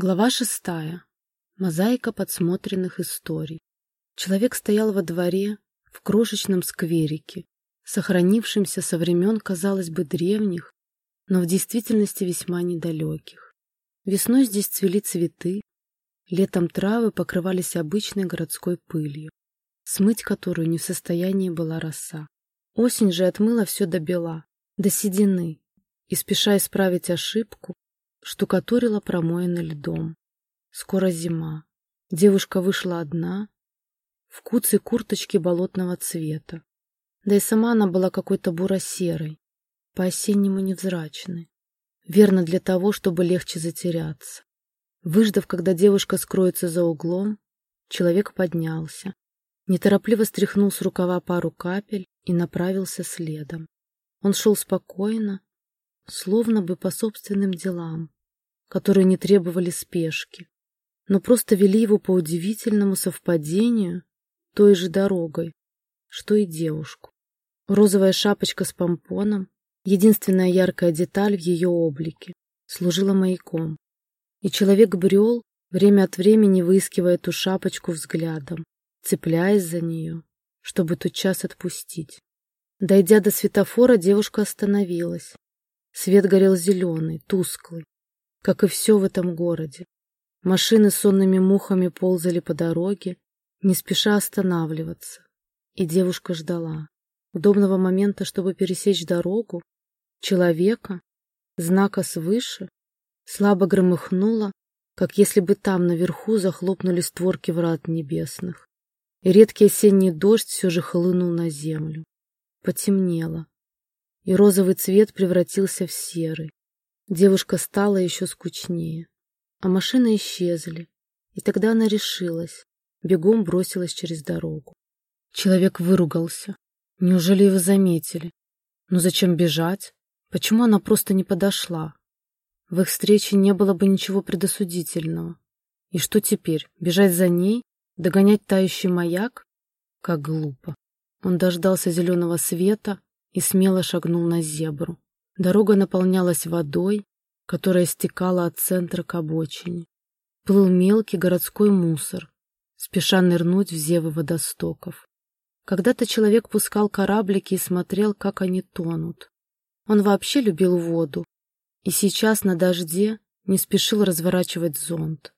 Глава шестая. Мозаика подсмотренных историй. Человек стоял во дворе, в крошечном скверике, сохранившемся со времен, казалось бы, древних, но в действительности весьма недалеких. Весной здесь цвели цветы, летом травы покрывались обычной городской пылью, смыть которую не в состоянии была роса. Осень же отмыла все до бела, до седины, и, спеша исправить ошибку, штукатурила промоенный льдом. Скоро зима. Девушка вышла одна, в куце курточки болотного цвета. Да и сама она была какой-то буро-серой, по-осеннему невзрачной. Верно для того, чтобы легче затеряться. Выждав, когда девушка скроется за углом, человек поднялся, неторопливо стряхнул с рукава пару капель и направился следом. Он шел спокойно, словно бы по собственным делам, которые не требовали спешки, но просто вели его по удивительному совпадению той же дорогой, что и девушку. Розовая шапочка с помпоном, единственная яркая деталь в ее облике, служила маяком. И человек брел, время от времени выискивая эту шапочку взглядом, цепляясь за нее, чтобы тот час отпустить. Дойдя до светофора, девушка остановилась, Свет горел зеленый, тусклый, как и все в этом городе. Машины сонными мухами ползали по дороге, не спеша останавливаться. И девушка ждала удобного момента, чтобы пересечь дорогу, человека, знака свыше, слабо громыхнуло, как если бы там наверху захлопнули створки врат небесных. И редкий осенний дождь все же хлынул на землю. Потемнело и розовый цвет превратился в серый. Девушка стала еще скучнее. А машины исчезли, и тогда она решилась, бегом бросилась через дорогу. Человек выругался. Неужели его заметили? Но зачем бежать? Почему она просто не подошла? В их встрече не было бы ничего предосудительного. И что теперь, бежать за ней? Догонять тающий маяк? Как глупо. Он дождался зеленого света, и смело шагнул на зебру. Дорога наполнялась водой, которая стекала от центра к обочине. Плыл мелкий городской мусор, спеша нырнуть в зевы водостоков. Когда-то человек пускал кораблики и смотрел, как они тонут. Он вообще любил воду, и сейчас на дожде не спешил разворачивать зонт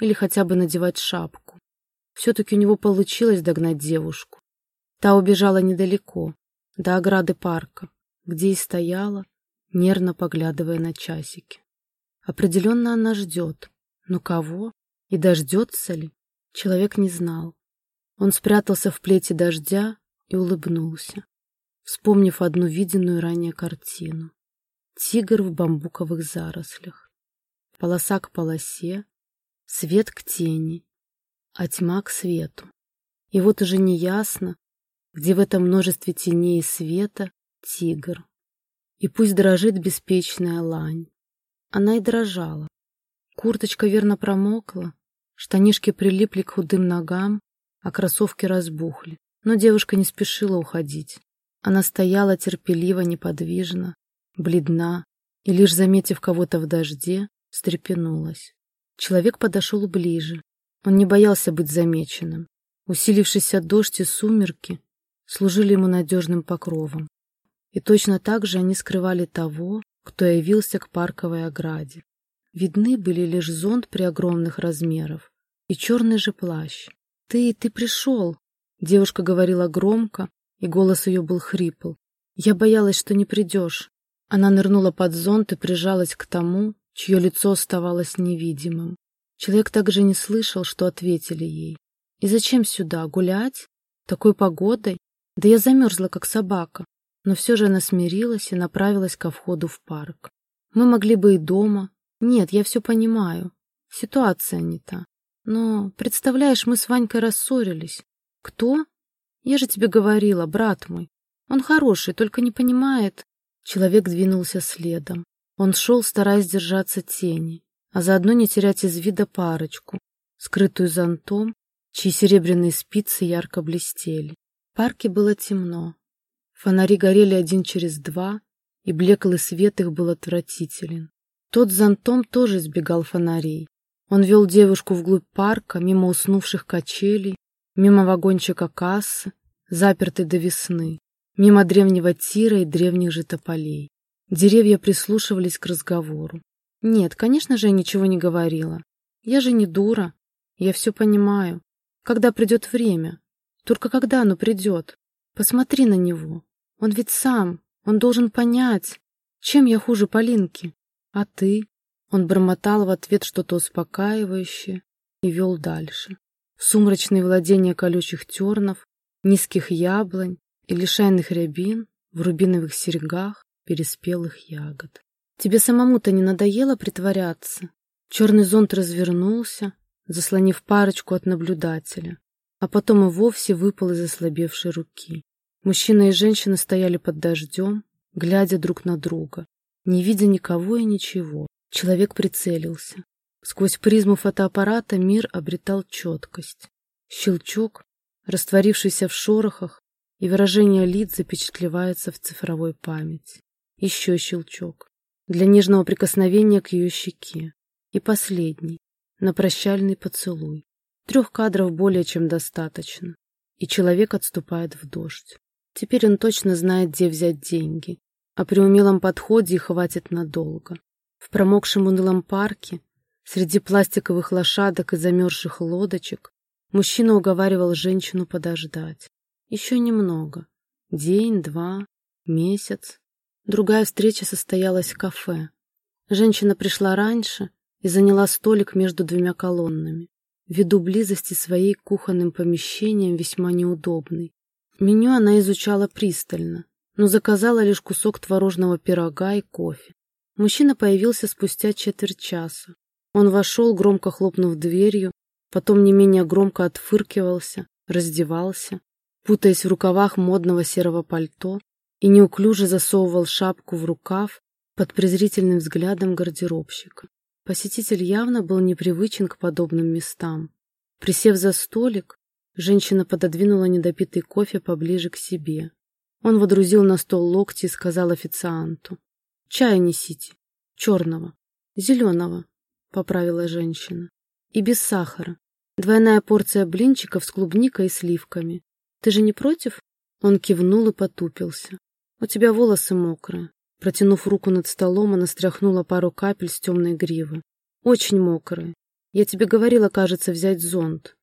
или хотя бы надевать шапку. Все-таки у него получилось догнать девушку. Та убежала недалеко, до ограды парка, где и стояла, нервно поглядывая на часики. Определенно она ждет, но кого и дождется ли, человек не знал. Он спрятался в плете дождя и улыбнулся, вспомнив одну виденную ранее картину. Тигр в бамбуковых зарослях. Полоса к полосе, свет к тени, а тьма к свету. И вот уже неясно, где в этом множестве теней и света тигр. И пусть дрожит беспечная лань. Она и дрожала. Курточка верно промокла, штанишки прилипли к худым ногам, а кроссовки разбухли. Но девушка не спешила уходить. Она стояла терпеливо, неподвижно, бледна, и лишь заметив кого-то в дожде, встрепенулась. Человек подошел ближе. Он не боялся быть замеченным. Усилившийся дождь и сумерки служили ему надежным покровом. И точно так же они скрывали того, кто явился к парковой ограде. Видны были лишь зонт при огромных размерах и черный же плащ. «Ты, ты пришел!» Девушка говорила громко, и голос ее был хрипл. «Я боялась, что не придешь». Она нырнула под зонт и прижалась к тому, чье лицо оставалось невидимым. Человек также не слышал, что ответили ей. «И зачем сюда? Гулять? Такой погодой? Да я замерзла, как собака. Но все же она смирилась и направилась ко входу в парк. Мы могли бы и дома. Нет, я все понимаю. Ситуация не та. Но, представляешь, мы с Ванькой рассорились. Кто? Я же тебе говорила, брат мой. Он хороший, только не понимает. Человек двинулся следом. Он шел, стараясь держаться тени, а заодно не терять из вида парочку, скрытую зонтом, чьи серебряные спицы ярко блестели парке было темно. Фонари горели один через два, и блеклый свет их был отвратителен. Тот зонтом тоже избегал фонарей, Он вел девушку вглубь парка, мимо уснувших качелей, мимо вагончика кассы, запертой до весны, мимо древнего тира и древних же тополей. Деревья прислушивались к разговору. Нет, конечно же, я ничего не говорила. Я же не дура. Я все понимаю. Когда придет время? Только когда оно придет? Посмотри на него. Он ведь сам. Он должен понять. Чем я хуже Полинки? А ты? Он бормотал в ответ что-то успокаивающее и вел дальше. Сумрачные владения колючих тернов, низких яблонь и лишайных рябин, в рубиновых серьгах, переспелых ягод. Тебе самому-то не надоело притворяться? Черный зонт развернулся, заслонив парочку от наблюдателя, а потом и вовсе выпал из ослабевшей руки. Мужчина и женщина стояли под дождем, глядя друг на друга, не видя никого и ничего. Человек прицелился. Сквозь призму фотоаппарата мир обретал четкость. Щелчок, растворившийся в шорохах, и выражение лиц запечатлевается в цифровой памяти. Еще щелчок. Для нежного прикосновения к ее щеке. И последний. На прощальный поцелуй. Трех кадров более чем достаточно. И человек отступает в дождь. Теперь он точно знает, где взять деньги. А при умелом подходе их хватит надолго. В промокшем унылом парке, среди пластиковых лошадок и замерзших лодочек, мужчина уговаривал женщину подождать. Еще немного. День, два, месяц. Другая встреча состоялась в кафе. Женщина пришла раньше и заняла столик между двумя колоннами, ввиду близости своей к кухонным помещениям весьма неудобной. Меню она изучала пристально, но заказала лишь кусок творожного пирога и кофе. Мужчина появился спустя четверть часа. Он вошел, громко хлопнув дверью, потом не менее громко отфыркивался, раздевался, путаясь в рукавах модного серого пальто, и неуклюже засовывал шапку в рукав под презрительным взглядом гардеробщика. Посетитель явно был непривычен к подобным местам. Присев за столик, женщина пододвинула недопитый кофе поближе к себе. Он водрузил на стол локти и сказал официанту. «Чая несите. Черного. Зеленого», — поправила женщина. «И без сахара. Двойная порция блинчиков с клубникой и сливками. Ты же не против?» Он кивнул и потупился. «У тебя волосы мокрые». Протянув руку над столом, она стряхнула пару капель с темной гривы. «Очень мокрые. Я тебе говорила, кажется, взять зонт».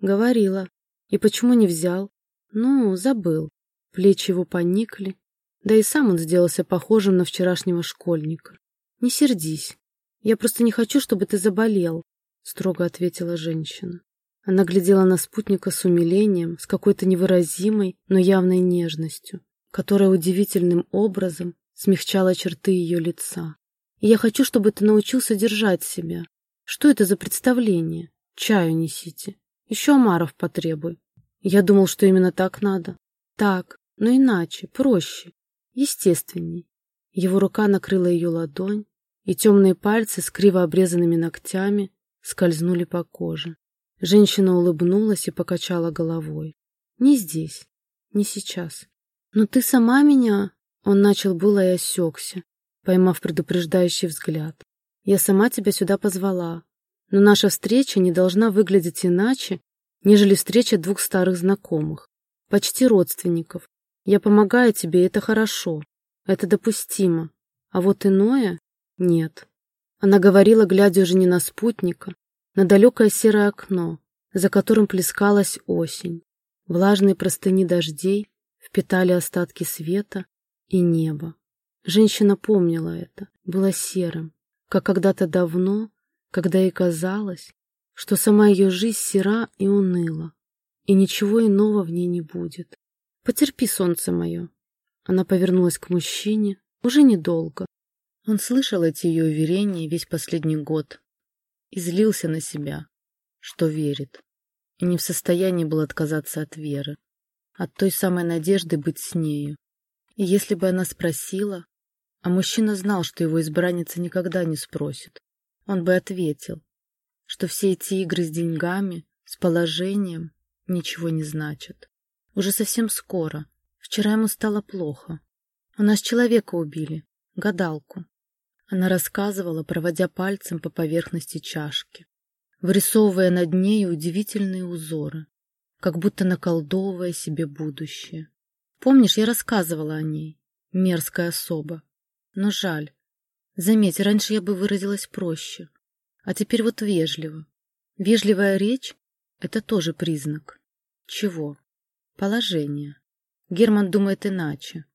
«Говорила. И почему не взял?» «Ну, забыл». Плечи его поникли. Да и сам он сделался похожим на вчерашнего школьника. «Не сердись. Я просто не хочу, чтобы ты заболел», — строго ответила женщина. Она глядела на спутника с умилением, с какой-то невыразимой, но явной нежностью которая удивительным образом смягчала черты ее лица. И я хочу, чтобы ты научился держать себя. Что это за представление? Чаю несите. Еще омаров потребуй. Я думал, что именно так надо. Так, но иначе, проще, естественней. Его рука накрыла ее ладонь, и темные пальцы с криво обрезанными ногтями скользнули по коже. Женщина улыбнулась и покачала головой. Не здесь, не сейчас. «Но ты сама меня...» Он начал было и осекся, поймав предупреждающий взгляд. «Я сама тебя сюда позвала, но наша встреча не должна выглядеть иначе, нежели встреча двух старых знакомых, почти родственников. Я помогаю тебе, это хорошо, это допустимо, а вот иное — нет». Она говорила, глядя уже не на спутника, на далекое серое окно, за которым плескалась осень, влажные простыни дождей, впитали остатки света и неба. Женщина помнила это, было серым, как когда-то давно, когда ей казалось, что сама ее жизнь сера и уныла, и ничего иного в ней не будет. «Потерпи, солнце мое!» Она повернулась к мужчине, уже недолго. Он слышал эти ее уверения весь последний год и злился на себя, что верит, и не в состоянии был отказаться от веры от той самой надежды быть с нею. И если бы она спросила, а мужчина знал, что его избранница никогда не спросит, он бы ответил, что все эти игры с деньгами, с положением ничего не значат. Уже совсем скоро. Вчера ему стало плохо. У нас человека убили, гадалку. Она рассказывала, проводя пальцем по поверхности чашки. вырисовывая над ней удивительные узоры, как будто наколдовывая себе будущее. Помнишь, я рассказывала о ней? Мерзкая особа. Но жаль. Заметь, раньше я бы выразилась проще. А теперь вот вежливо. Вежливая речь — это тоже признак. Чего? Положение. Герман думает иначе.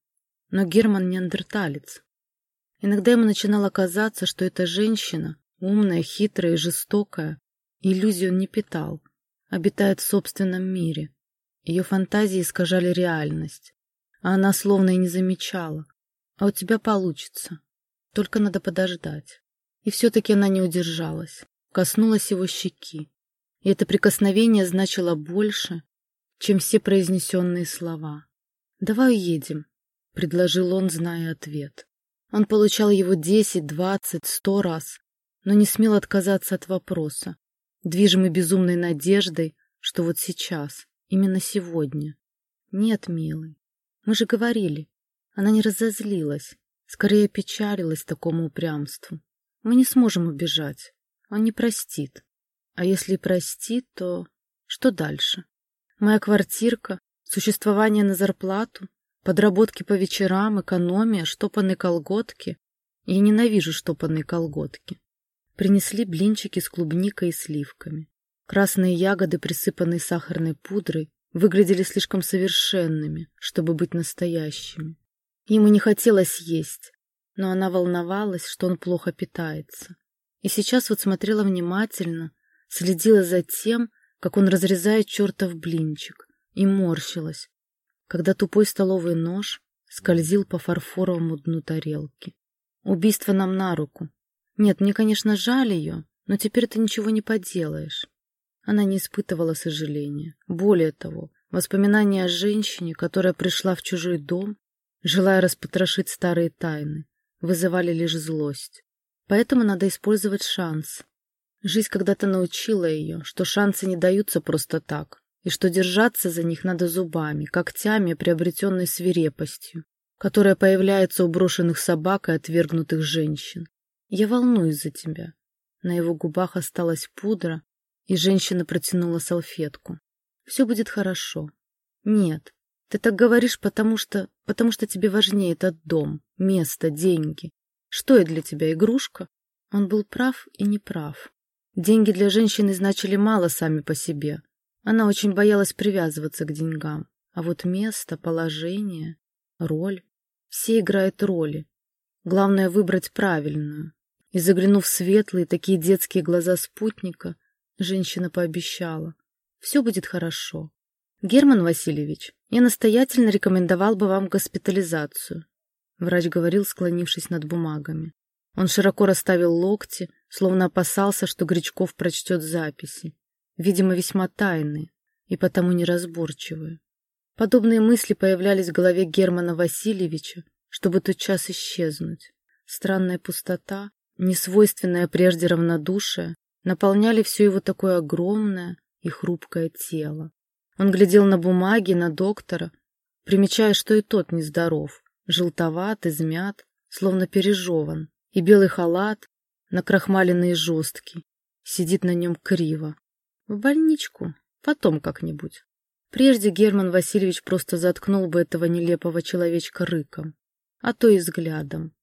Но Герман неандерталец. Иногда ему начинало казаться, что эта женщина, умная, хитрая и жестокая, иллюзию он не питал, обитает в собственном мире. Ее фантазии искажали реальность, а она словно и не замечала. А у тебя получится. Только надо подождать. И все-таки она не удержалась, коснулась его щеки. И это прикосновение значило больше, чем все произнесенные слова. «Давай уедем», — предложил он, зная ответ. Он получал его десять, двадцать, сто раз, но не смел отказаться от вопроса, движимый безумной надеждой, что вот сейчас, именно сегодня. Нет, милый, мы же говорили. Она не разозлилась, скорее печалилась такому упрямству. Мы не сможем убежать, он не простит. А если простит, то что дальше? Моя квартирка, существование на зарплату, подработки по вечерам, экономия, штопанные колготки. Я ненавижу штопанные колготки. Принесли блинчики с клубникой и сливками. Красные ягоды, присыпанные сахарной пудрой, выглядели слишком совершенными, чтобы быть настоящими. Ему не хотелось есть, но она волновалась, что он плохо питается. И сейчас вот смотрела внимательно, следила за тем, как он разрезает чертов блинчик, и морщилась, когда тупой столовый нож скользил по фарфоровому дну тарелки. Убийство нам на руку. Нет, мне, конечно, жаль ее, но теперь ты ничего не поделаешь. Она не испытывала сожаления. Более того, воспоминания о женщине, которая пришла в чужой дом, желая распотрошить старые тайны, вызывали лишь злость. Поэтому надо использовать шанс, Жизнь когда-то научила ее, что шансы не даются просто так, и что держаться за них надо зубами, когтями, приобретенной свирепостью, которая появляется у брошенных собак и отвергнутых женщин. Я волнуюсь за тебя. На его губах осталась пудра, и женщина протянула салфетку. Все будет хорошо. Нет, ты так говоришь, потому что... потому что тебе важнее этот дом, место, деньги. Что я для тебя, игрушка? Он был прав и неправ. Деньги для женщины значили мало сами по себе. Она очень боялась привязываться к деньгам. А вот место, положение, роль — все играют роли. Главное — выбрать правильную. И заглянув в светлые, такие детские глаза спутника, женщина пообещала. Все будет хорошо. Герман Васильевич, я настоятельно рекомендовал бы вам госпитализацию. Врач говорил, склонившись над бумагами. Он широко расставил локти, словно опасался, что Гречков прочтет записи, видимо, весьма тайные и потому неразборчивые. Подобные мысли появлялись в голове Германа Васильевича, чтобы тотчас исчезнуть. Странная пустота, несвойственная прежде равнодушие, наполняли все его такое огромное и хрупкое тело. Он глядел на бумаги, на доктора, примечая, что и тот нездоров, желтоват, измят, словно пережеван и белый халат, накрахмаленный и жесткий, сидит на нем криво. В больничку, потом как-нибудь. Прежде Герман Васильевич просто заткнул бы этого нелепого человечка рыком, а то и взглядом.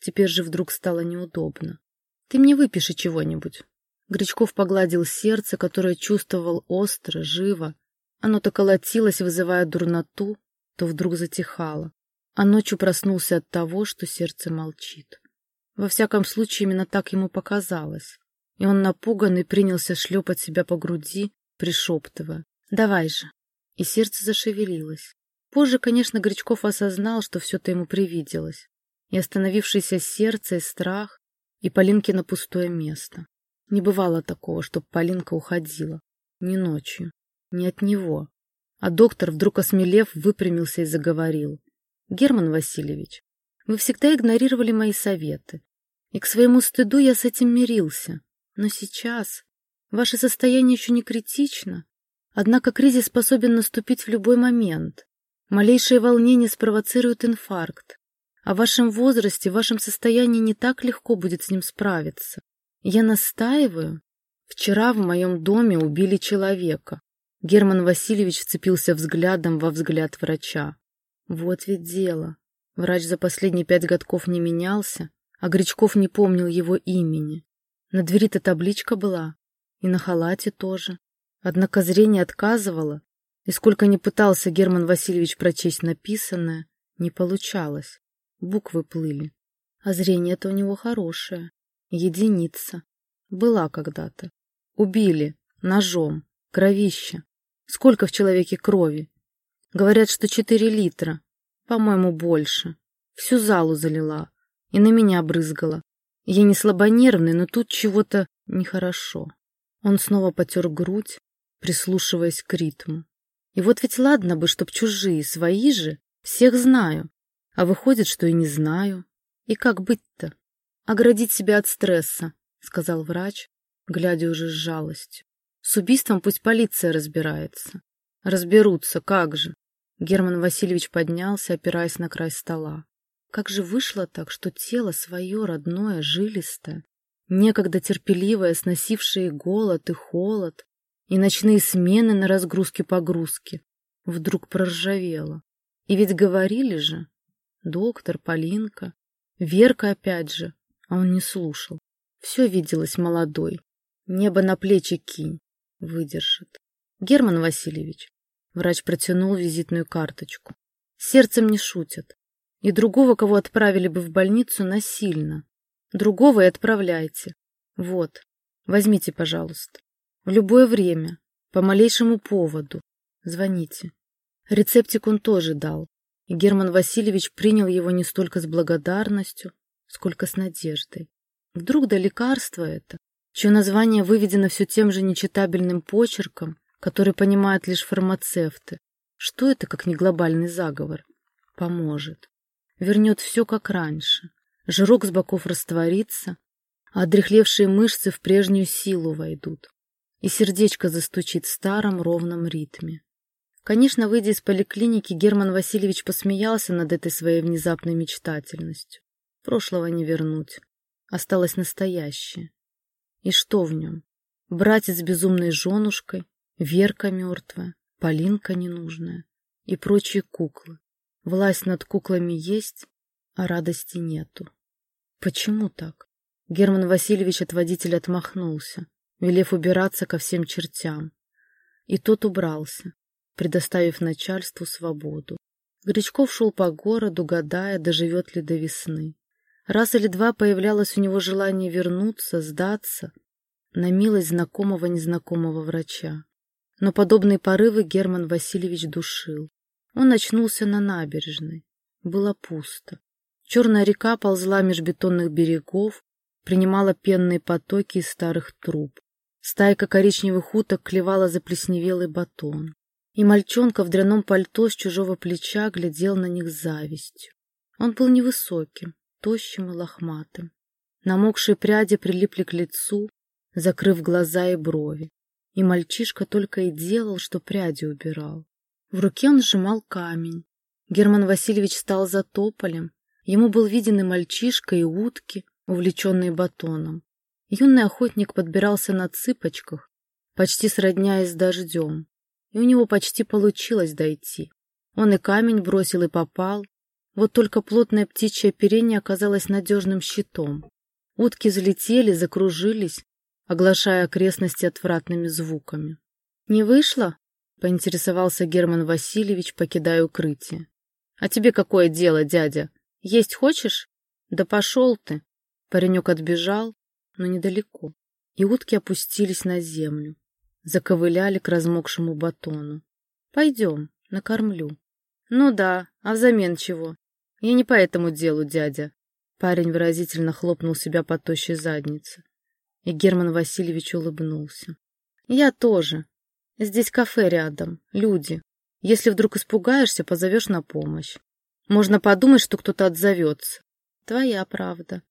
Теперь же вдруг стало неудобно. Ты мне выпиши чего-нибудь. Гречков погладил сердце, которое чувствовал остро, живо. Оно то колотилось, вызывая дурноту, то вдруг затихало. А ночью проснулся от того, что сердце молчит. Во всяком случае, именно так ему показалось. И он напуганный принялся шлепать себя по груди, пришептывая. «Давай же!» И сердце зашевелилось. Позже, конечно, Гречков осознал, что все это ему привиделось. И остановившееся сердце, и страх, и Полинки на пустое место. Не бывало такого, чтобы Полинка уходила. Ни ночью, ни от него. А доктор, вдруг осмелев, выпрямился и заговорил. «Герман Васильевич, вы всегда игнорировали мои советы. И к своему стыду я с этим мирился. Но сейчас ваше состояние еще не критично. Однако кризис способен наступить в любой момент. Малейшее волнение спровоцирует инфаркт. А в вашем возрасте, в вашем состоянии не так легко будет с ним справиться. Я настаиваю. Вчера в моем доме убили человека. Герман Васильевич вцепился взглядом во взгляд врача. Вот ведь дело. Врач за последние пять годков не менялся, а Гречков не помнил его имени. На двери-то табличка была, и на халате тоже. Однако зрение отказывало, и сколько ни пытался Герман Васильевич прочесть написанное, не получалось. Буквы плыли. А зрение-то у него хорошее. Единица. Была когда-то. Убили. Ножом. Кровище. Сколько в человеке крови? Говорят, что четыре литра. По-моему, больше. Всю залу залила. И на меня брызгала. Я не слабонервный, но тут чего-то нехорошо. Он снова потер грудь, прислушиваясь к ритму. И вот ведь ладно бы, чтоб чужие, свои же, всех знаю. А выходит, что и не знаю. И как быть-то? Оградить себя от стресса, сказал врач, глядя уже с жалостью. С убийством пусть полиция разбирается. Разберутся, как же. Герман Васильевич поднялся, опираясь на край стола. Как же вышло так, что тело свое родное, жилистое, некогда терпеливое, сносившее голод и холод, и ночные смены на разгрузке-погрузке, вдруг проржавело. И ведь говорили же, доктор, Полинка, Верка опять же, а он не слушал. Все виделось молодой. Небо на плечи кинь, выдержит. Герман Васильевич, врач протянул визитную карточку. Сердцем не шутят. И другого, кого отправили бы в больницу, насильно. Другого и отправляйте. Вот, возьмите, пожалуйста. В любое время, по малейшему поводу. Звоните. Рецептик он тоже дал, и Герман Васильевич принял его не столько с благодарностью, сколько с надеждой. Вдруг да лекарство это, чье название выведено все тем же нечитабельным почерком, который понимают лишь фармацевты. Что это, как не глобальный заговор? Поможет вернет все как раньше. Жирок с боков растворится, а одрехлевшие мышцы в прежнюю силу войдут, и сердечко застучит в старом ровном ритме. Конечно, выйдя из поликлиники, Герман Васильевич посмеялся над этой своей внезапной мечтательностью. Прошлого не вернуть. Осталось настоящее. И что в нем? Братец с безумной женушкой, Верка мертвая, Полинка ненужная и прочие куклы, Власть над куклами есть, а радости нету. Почему так? Герман Васильевич от водителя отмахнулся, велев убираться ко всем чертям. И тот убрался, предоставив начальству свободу. Гречков шел по городу, гадая, доживет ли до весны. Раз или два появлялось у него желание вернуться, сдаться на милость знакомого-незнакомого врача. Но подобные порывы Герман Васильевич душил. Он очнулся на набережной. Было пусто. Черная река ползла меж бетонных берегов, принимала пенные потоки из старых труб. Стайка коричневых уток клевала заплесневелый батон. И мальчонка в дряном пальто с чужого плеча глядел на них с завистью. Он был невысоким, тощим и лохматым. Намокшие пряди прилипли к лицу, закрыв глаза и брови. И мальчишка только и делал, что пряди убирал. В руке он сжимал камень. Герман Васильевич стал за тополем. Ему был виден и мальчишка, и утки, увлеченные батоном. Юный охотник подбирался на цыпочках, почти сродняясь дождем. И у него почти получилось дойти. Он и камень бросил, и попал. Вот только плотное птичье оперение оказалось надежным щитом. Утки залетели, закружились, оглашая окрестности отвратными звуками. «Не вышло?» поинтересовался Герман Васильевич, покидая укрытие. «А тебе какое дело, дядя? Есть хочешь?» «Да пошел ты!» Паренек отбежал, но недалеко, и утки опустились на землю, заковыляли к размокшему батону. «Пойдем, накормлю». «Ну да, а взамен чего? Я не по этому делу, дядя». Парень выразительно хлопнул себя по тощей заднице, и Герман Васильевич улыбнулся. «Я тоже, Здесь кафе рядом, люди. Если вдруг испугаешься, позовешь на помощь. Можно подумать, что кто-то отзовется. Твоя правда.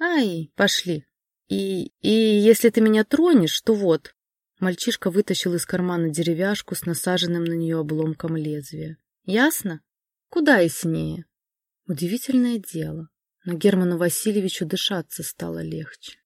Ай, пошли. И, и если ты меня тронешь, то вот. Мальчишка вытащил из кармана деревяшку с насаженным на нее обломком лезвия. Ясно? Куда яснее. Удивительное дело, но Герману Васильевичу дышаться стало легче.